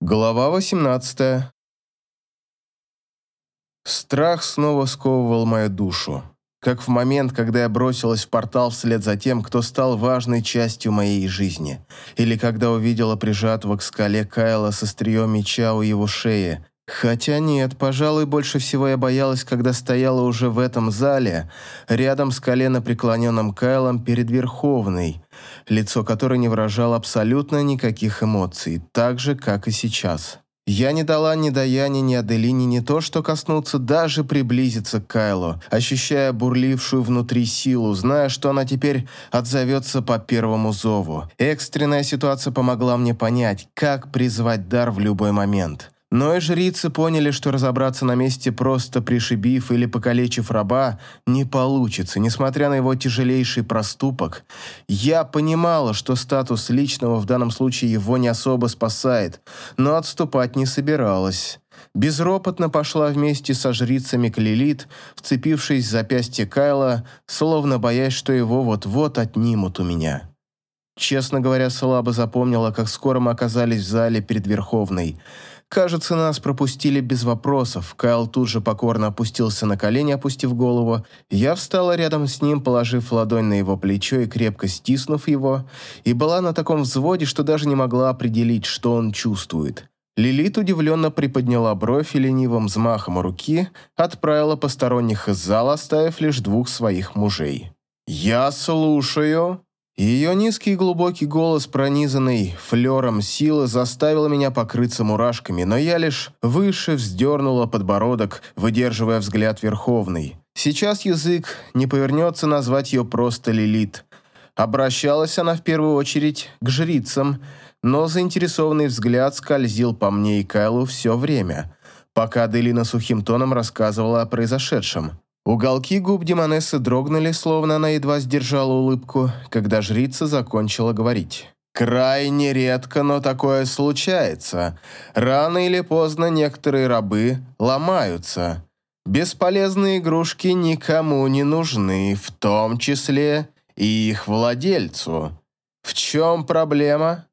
Глава 18. Страх снова сковывал мою душу. Как в момент, когда я бросилась в портал вслед за тем, кто стал важной частью моей жизни. Или когда увидела прижатого к скале Кайла со острием меча у его шеи. Хотя нет, пожалуй, больше всего я боялась, когда стояла уже в этом зале, рядом с колено преклоненным Кайлом перед Верховной, лицо которой не выражало абсолютно никаких эмоций, так же, как и сейчас. Я не дала ни Даяне, ни Аделине не то, что коснуться, даже приблизиться к Кайлу, ощущая бурлившую внутри силу, зная, что она теперь отзовется по первому зову. Экстренная ситуация помогла мне понять, как призвать дар в любой момент. Но и жрицы поняли, что разобраться на месте, просто пришибив или покалечив раба, не получится, несмотря на его тяжелейший проступок. Я понимала, что статус личного в данном случае его не особо спасает, но отступать не собиралась. Безропотно пошла вместе со жрицами к Лилит, вцепившись в запястье Кайла, словно боясь, что его вот-вот отнимут у меня. Честно говоря, слабо запомнила, как скоро мы оказались в зале перед Верховной – Кажется, нас пропустили без вопросов. Кайл тут же покорно опустился на колени, опустив голову. Я встала рядом с ним, положив ладонь на его плечо и крепко стиснув его, и была на таком взводе, что даже не могла определить, что он чувствует. Лилит удивленно приподняла бровь и ленивым взмахом руки отправила посторонних из зала, оставив лишь двух своих мужей. «Я слушаю», ее низкий и глубокий голос, пронизанный флером силы, заставил меня покрыться мурашками, но я лишь выше вздернула подбородок, выдерживая взгляд Верховный. Сейчас язык не повернется назвать ее просто Лилит. Обращалась она в первую очередь к жрицам, но заинтересованный взгляд скользил по мне и Кайлу все время, пока Делина сухим тоном рассказывала о произошедшем. Уголки губ Демонессы дрогнули, словно она едва сдержала улыбку, когда жрица закончила говорить. «Крайне редко, но такое случается. Рано или поздно некоторые рабы ломаются. Бесполезные игрушки никому не нужны, в том числе и их владельцу. В чем проблема?»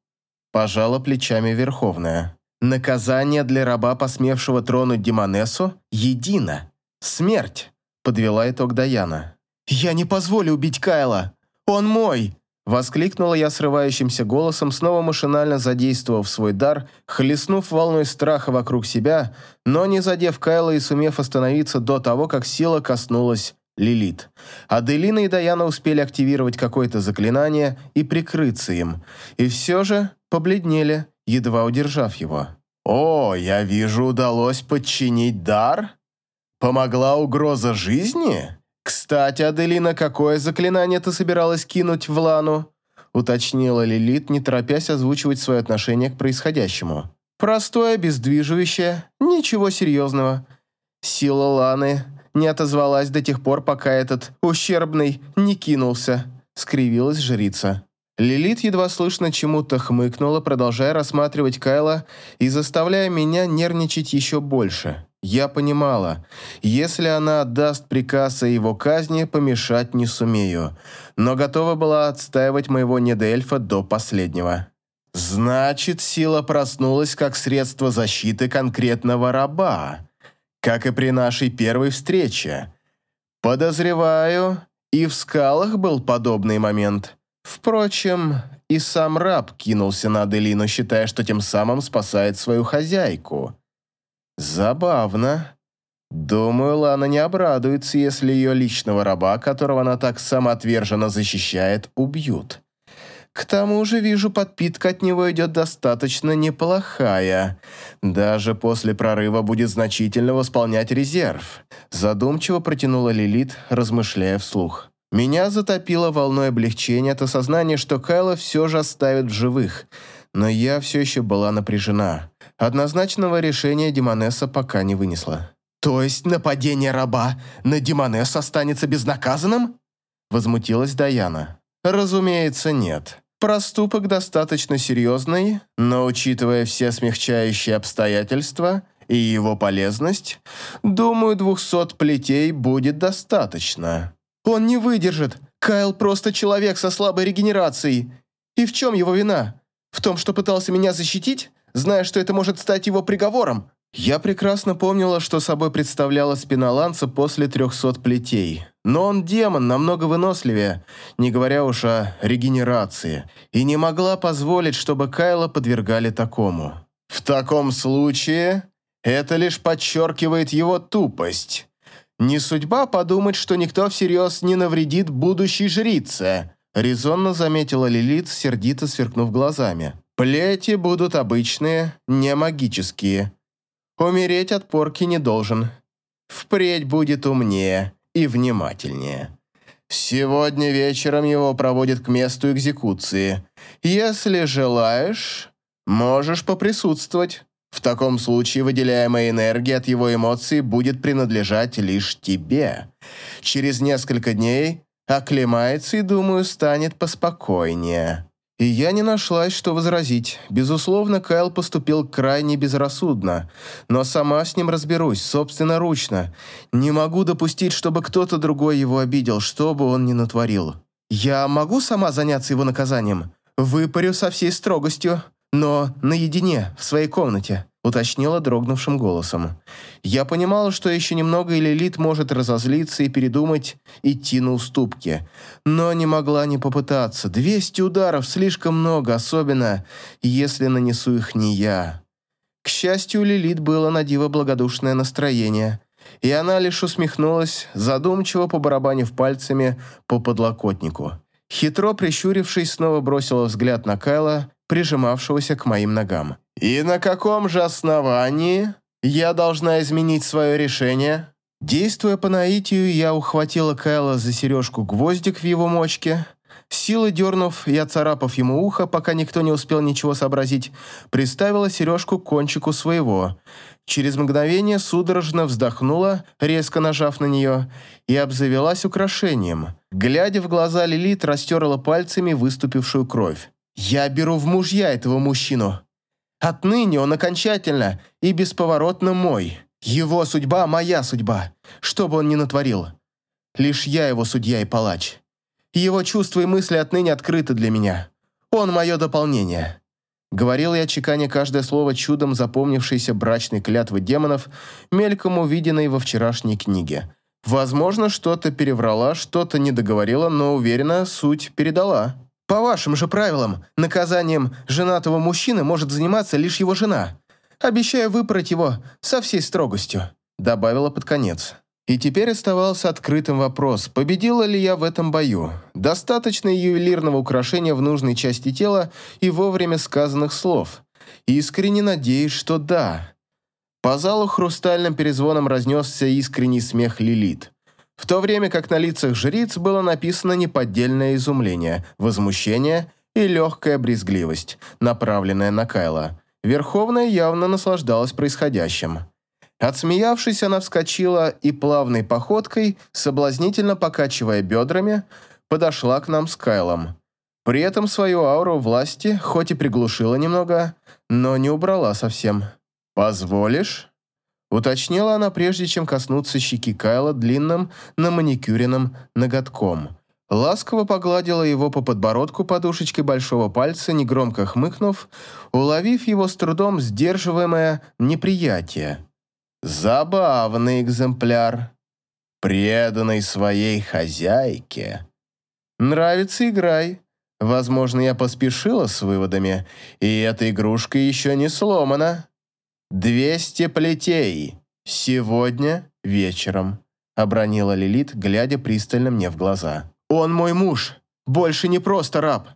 Пожала плечами Верховная. «Наказание для раба, посмевшего тронуть Демонессу, едино. Смерть» подвела итог Даяна. «Я не позволю убить Кайла! Он мой!» Воскликнула я срывающимся голосом, снова машинально задействовав свой дар, хлестнув волной страха вокруг себя, но не задев Кайла и сумев остановиться до того, как сила коснулась Лилит. Аделина и Даяна успели активировать какое-то заклинание и прикрыться им, и все же побледнели, едва удержав его. «О, я вижу, удалось подчинить дар?» Помогла угроза жизни? Кстати, Аделина, какое заклинание ты собиралась кинуть в Лану? Уточнила Лилит, не торопясь озвучивать свое отношение к происходящему. Простое, обездвиживающее, ничего серьезного. Сила Ланы не отозвалась до тех пор, пока этот ущербный не кинулся, скривилась жрица. Лилит едва слышно чему-то хмыкнула, продолжая рассматривать Кайла и заставляя меня нервничать еще больше. Я понимала, если она отдаст приказ о его казни, помешать не сумею, но готова была отстаивать моего недоэльфа до последнего. Значит, сила проснулась как средство защиты конкретного раба, как и при нашей первой встрече. Подозреваю, и в скалах был подобный момент. Впрочем, и сам раб кинулся на Аделину, считая, что тем самым спасает свою хозяйку. Забавно. Думаю, Лана не обрадуется, если ее личного раба, которого она так самоотверженно защищает, убьют. К тому же, вижу, подпитка от него идет достаточно неплохая. Даже после прорыва будет значительно восполнять резерв. Задумчиво протянула Лилит, размышляя вслух. Меня затопило волной облегчения от осознания, что Кайла все же оставит в живых, но я все еще была напряжена. Однозначного решения Демонесса пока не вынесла. «То есть нападение раба на Демонесса останется безнаказанным?» Возмутилась Даяна. «Разумеется, нет. Проступок достаточно серьезный, но, учитывая все смягчающие обстоятельства и его полезность, думаю, двухсот плетей будет достаточно». «Он не выдержит. Кайл просто человек со слабой регенерацией. И в чем его вина? В том, что пытался меня защитить? Зная, что это может стать его приговором. Я прекрасно помнила, что собой представляла спина Ланса после трехсот плетей. Но он демон, намного выносливее, не говоря уж о регенерации, и не могла позволить, чтобы Кайла подвергали такому. В таком случае это лишь подчеркивает его тупость. Не судьба подумать, что никто всерьез не навредит будущей жрице, резонно заметила Лилит, сердито сверкнув глазами. Плети будут обычные, не магические. Умереть от порки не должен. Впредь будет умнее и внимательнее. Сегодня вечером его проводят к месту экзекуции. Если желаешь, можешь поприсутствовать. В таком случае выделяемая энергия от его эмоций будет принадлежать лишь тебе. Через несколько дней оклемается и, думаю, станет поспокойнее. И я не нашлась, что возразить. Безусловно, Кайл поступил крайне безрассудно, но сама с ним разберусь, собственноручно. Не могу допустить, чтобы кто-то другой его обидел, что бы он ни натворил. Я могу сама заняться его наказанием? Выпарю со всей строгостью, но наедине, в своей комнате уточнила дрогнувшим голосом. Я понимала, что еще немного и Лилит может разозлиться и передумать идти на уступки, но не могла не попытаться. Двести ударов слишком много, особенно если нанесу их не я. К счастью, у Лилит было на диво благодушное настроение, и она лишь усмехнулась, задумчиво побарабанив пальцами по подлокотнику. Хитро прищурившись, снова бросила взгляд на Кайла, прижимавшегося к моим ногам. «И на каком же основании я должна изменить свое решение?» Действуя по наитию, я ухватила Кайла за сережку гвоздик в его мочке. Силой дернув и оцарапав ему ухо, пока никто не успел ничего сообразить, приставила сережку к кончику своего. Через мгновение судорожно вздохнула, резко нажав на нее, и обзавелась украшением. Глядя в глаза Лилит, растерла пальцами выступившую кровь. «Я беру в мужья этого мужчину. Отныне он окончательно и бесповоротно мой. Его судьба – моя судьба, что бы он ни натворил. Лишь я его судья и палач. Его чувства и мысли отныне открыты для меня. Он мое дополнение. Говорил я, чеканя каждое слово чудом запомнившейся брачной клятвы демонов, мельком увиденной во вчерашней книге. Возможно, что-то переврала, что-то не договорила, но уверена, суть передала. По вашим же правилам, наказанием женатого мужчины может заниматься лишь его жена. Обещаю выпороть его со всей строгостью», — добавила под конец. И теперь оставался открытым вопрос, победила ли я в этом бою. Достаточно ювелирного украшения в нужной части тела и вовремя сказанных слов. Искренне надеюсь, что да. По залу хрустальным перезвоном разнесся искренний смех Лилит в то время как на лицах жриц было написано неподдельное изумление, возмущение и легкая брезгливость, направленная на Кайла. Верховная явно наслаждалась происходящим. Отсмеявшись, она вскочила и плавной походкой, соблазнительно покачивая бедрами, подошла к нам с Кайлом. При этом свою ауру власти, хоть и приглушила немного, но не убрала совсем. «Позволишь?» Уточнила она, прежде чем коснуться щеки Кайла длинным, на маникюренным ноготком. Ласково погладила его по подбородку подушечкой большого пальца, негромко хмыкнув, уловив его с трудом сдерживаемое неприятие. «Забавный экземпляр, преданный своей хозяйке. Нравится – играй. Возможно, я поспешила с выводами, и эта игрушка еще не сломана». «Двести плетей! Сегодня вечером», — обронила Лилит, глядя пристально мне в глаза. «Он мой муж! Больше не просто раб!»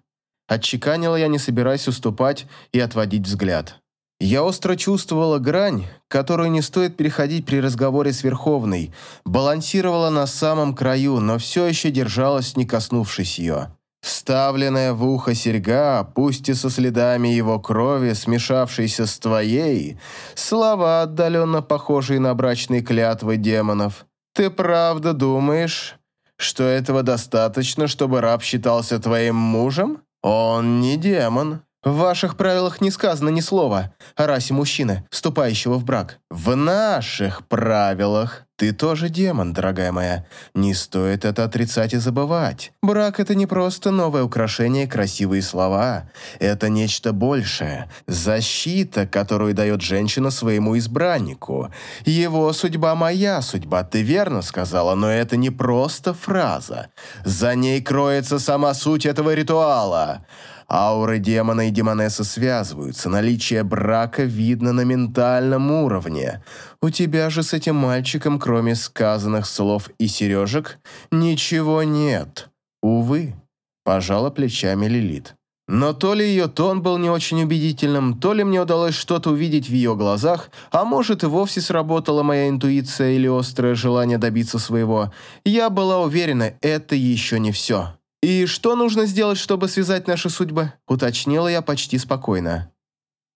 Отчеканила я, не собираясь уступать и отводить взгляд. Я остро чувствовала грань, которую не стоит переходить при разговоре с Верховной, балансировала на самом краю, но все еще держалась, не коснувшись ее. Вставленная в ухо серьга, пусть и со следами его крови, смешавшейся с твоей, слова, отдаленно похожие на брачные клятвы демонов. Ты правда думаешь, что этого достаточно, чтобы раб считался твоим мужем? Он не демон. В ваших правилах не сказано ни слова о расе мужчины, вступающего в брак. В наших правилах. Ты тоже демон, дорогая моя. Не стоит это отрицать и забывать. Брак – это не просто новое украшение красивые слова. Это нечто большее. Защита, которую дает женщина своему избраннику. Его судьба – моя судьба, ты верно сказала, но это не просто фраза. За ней кроется сама суть этого ритуала – Ауры демона и демонессы связываются, наличие брака видно на ментальном уровне. У тебя же с этим мальчиком, кроме сказанных слов и сережек, ничего нет. Увы, пожала плечами Лилит. Но то ли ее тон был не очень убедительным, то ли мне удалось что-то увидеть в ее глазах, а может и вовсе сработала моя интуиция или острое желание добиться своего. Я была уверена, это еще не все. «И что нужно сделать, чтобы связать наши судьбы?» – уточнила я почти спокойно.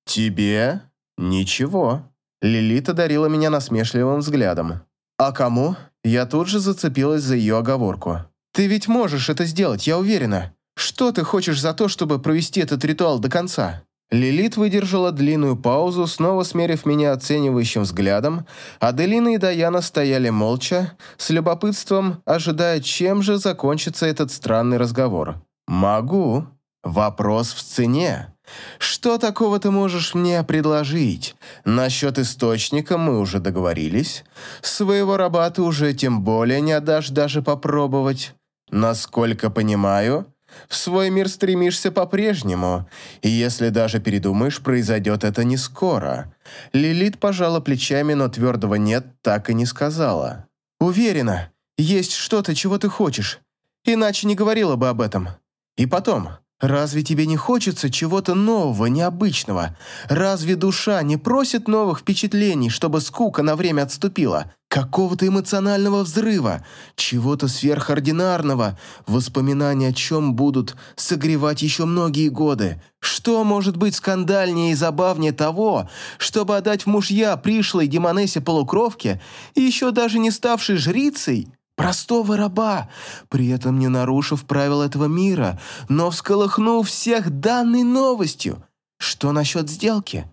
«Тебе? Ничего». Лилит одарила меня насмешливым взглядом. «А кому?» Я тут же зацепилась за ее оговорку. «Ты ведь можешь это сделать, я уверена. Что ты хочешь за то, чтобы провести этот ритуал до конца?» Лилит выдержала длинную паузу, снова смерив меня оценивающим взглядом. Аделина и Даяна стояли молча, с любопытством ожидая, чем же закончится этот странный разговор. «Могу. Вопрос в цене. Что такого ты можешь мне предложить? Насчет источника мы уже договорились. Своего раба ты уже тем более не отдашь даже попробовать. Насколько понимаю, в свой мир стремишься по-прежнему, и если даже передумаешь, произойдет это не скоро. Лилит пожала плечами, но твердого «нет» так и не сказала. «Уверена, есть что-то, чего ты хочешь, иначе не говорила бы об этом. И потом, Разве тебе не хочется чего-то нового, необычного? Разве душа не просит новых впечатлений, чтобы скука на время отступила? Какого-то эмоционального взрыва, чего-то сверхординарного, воспоминания о чем будут согревать еще многие годы? Что может быть скандальнее и забавнее того, чтобы отдать в мужья пришлой демонессе-полукровке и еще даже не ставшей жрицей? Простого раба, при этом не нарушив правил этого мира, но всколыхнув всех данной новостью. Что насчет сделки?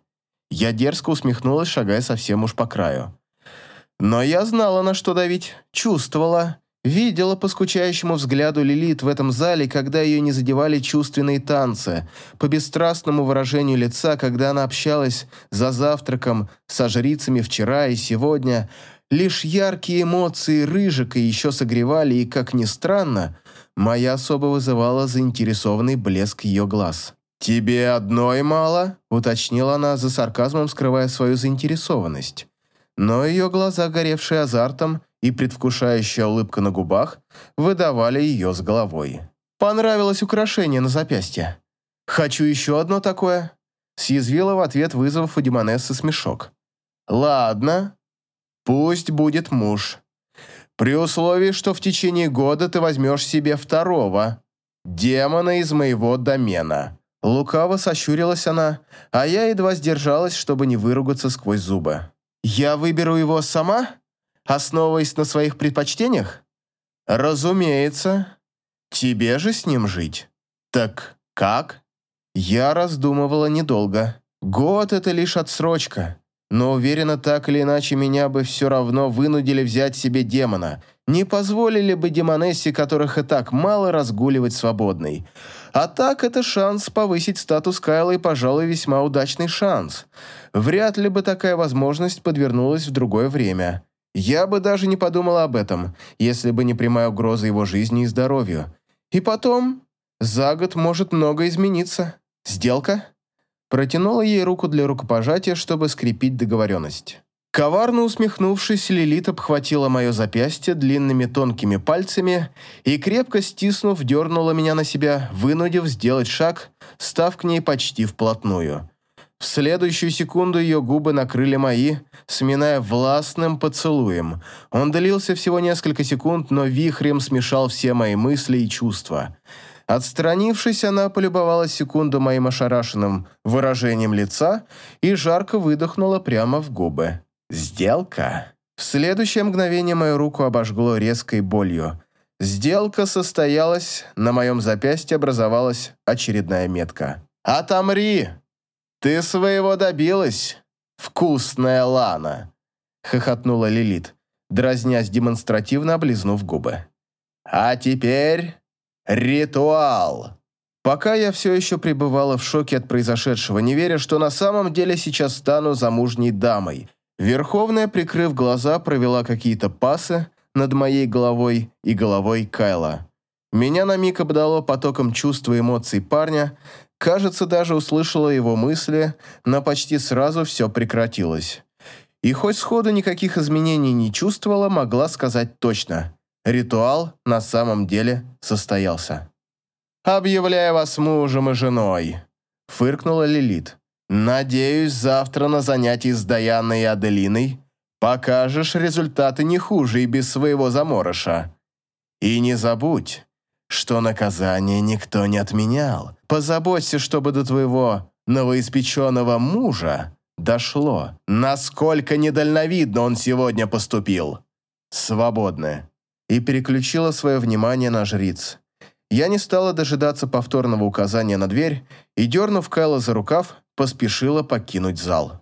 Я дерзко усмехнулась, шагая совсем уж по краю. Но я знала, на что давить, чувствовала, видела по скучающему взгляду Лилит в этом зале, когда ее не задевали чувственные танцы, по бесстрастному выражению лица, когда она общалась за завтраком со жрицами вчера и сегодня, Лишь яркие эмоции Рыжика еще согревали, и, как ни странно, моя особо вызывала заинтересованный блеск ее глаз. «Тебе одной мало?» – уточнила она за сарказмом, скрывая свою заинтересованность. Но ее глаза, горевшие азартом и предвкушающая улыбка на губах, выдавали ее с головой. «Понравилось украшение на запястье. Хочу еще одно такое», – съязвила в ответ, вызвав у Демонессы смешок. «Ладно», Пусть будет муж. При условии, что в течение года ты возьмешь себе второго. Демона из моего домена». Лукаво сощурилась она, а я едва сдержалась, чтобы не выругаться сквозь зубы. «Я выберу его сама, основываясь на своих предпочтениях?» «Разумеется. Тебе же с ним жить». «Так как?» Я раздумывала недолго. Год — это лишь отсрочка но уверена, так или иначе меня бы все равно вынудили взять себе демона. Не позволили бы демонессе, которых и так мало, разгуливать свободной. А так это шанс повысить статус Кайла и, пожалуй, весьма удачный шанс. Вряд ли бы такая возможность подвернулась в другое время. Я бы даже не подумала об этом, если бы не прямая угроза его жизни и здоровью. И потом, за год может много измениться. Сделка? Протянула ей руку для рукопожатия, чтобы скрепить договоренность. Коварно усмехнувшись, Лилит обхватила мое запястье длинными тонкими пальцами и, крепко стиснув, дернула меня на себя, вынудив сделать шаг, став к ней почти вплотную. В следующую секунду ее губы накрыли мои, сминая властным поцелуем. Он длился всего несколько секунд, но вихрем смешал все мои мысли и чувства. Отстранившись, она полюбовалась секунду моим ошарашенным выражением лица и жарко выдохнула прямо в губы. «Сделка?» В следующее мгновение мою руку обожгло резкой болью. Сделка состоялась, на моем запястье образовалась очередная метка. «Отомри! Ты своего добилась, вкусная Лана!» хохотнула Лилит, дразнясь демонстративно облизнув губы. «А теперь ритуал!» Пока я все еще пребывала в шоке от произошедшего, не веря, что на самом деле сейчас стану замужней дамой. Верховная, прикрыв глаза, провела какие-то пасы над моей головой и головой Кайла. Меня на миг обдало потоком чувств и эмоций парня, кажется, даже услышала его мысли, но почти сразу все прекратилось. И хоть сходу никаких изменений не чувствовала, могла сказать точно. Ритуал на самом деле состоялся. «Объявляю вас мужем и женой», — фыркнула Лилит. «Надеюсь, завтра на занятии с Даяной и Аделиной покажешь результаты не хуже и без своего заморыша. И не забудь, что наказание никто не отменял. Позаботься, чтобы до твоего новоиспеченного мужа дошло, насколько недальновидно он сегодня поступил. Свободны». И переключила свое внимание на жриц. Я не стала дожидаться повторного указания на дверь и, дернув Кайла за рукав, поспешила покинуть зал.